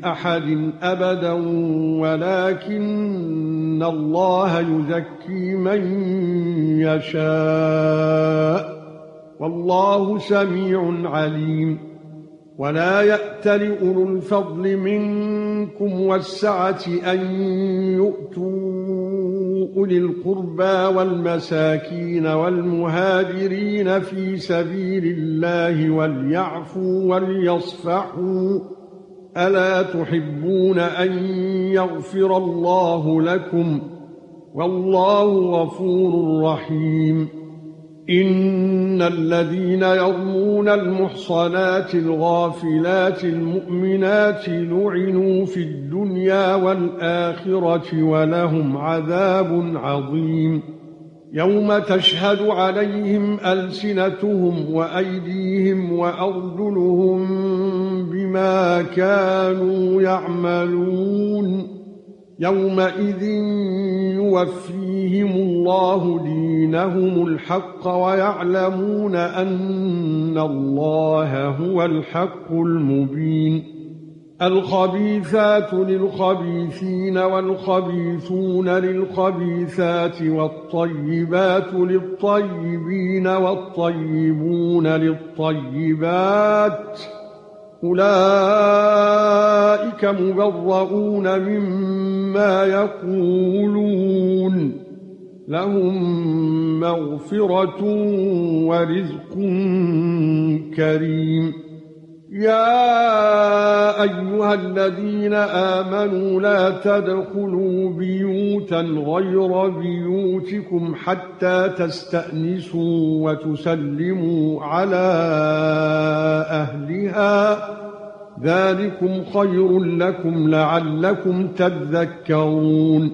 من أحد أبدا ولكن الله يزكي من يشاء. والله سميع عليم. ولا يأتل أولو الفضل منكم والسعة أن يؤتوا أولي القربى والمساكين والمهاجرين في سبيل الله وليعفوا وليصفحوا. ألا تحبون أن يغفر الله لكم والله غفور رحيم. إن الذين يرمون المحصنات الغافلات المؤمنات لعنوا في الدنيا والآخرة ولهم عذاب عظيم. يوم تشهد عليهم ألسنتهم وأيديهم وأرجلهم كانوا يعملون يومئذ يوفيهم الله دينهم الحق ويعلمون أن الله هو الحق المبين الخبيثات للخبيثين والخبيثون للخبيثات والطيبات للطيبين والطيبون للطيبات أولئك مبرؤون مما يقولون. لهم مغفرة ورزق كريم. يا أيها الذين آمنوا لا تدخلوا بيوتا غير بيوتكم حتى تستأنسوا وتسلموا على أهلها. ذلكم خير لكم لعلكم تذكرون.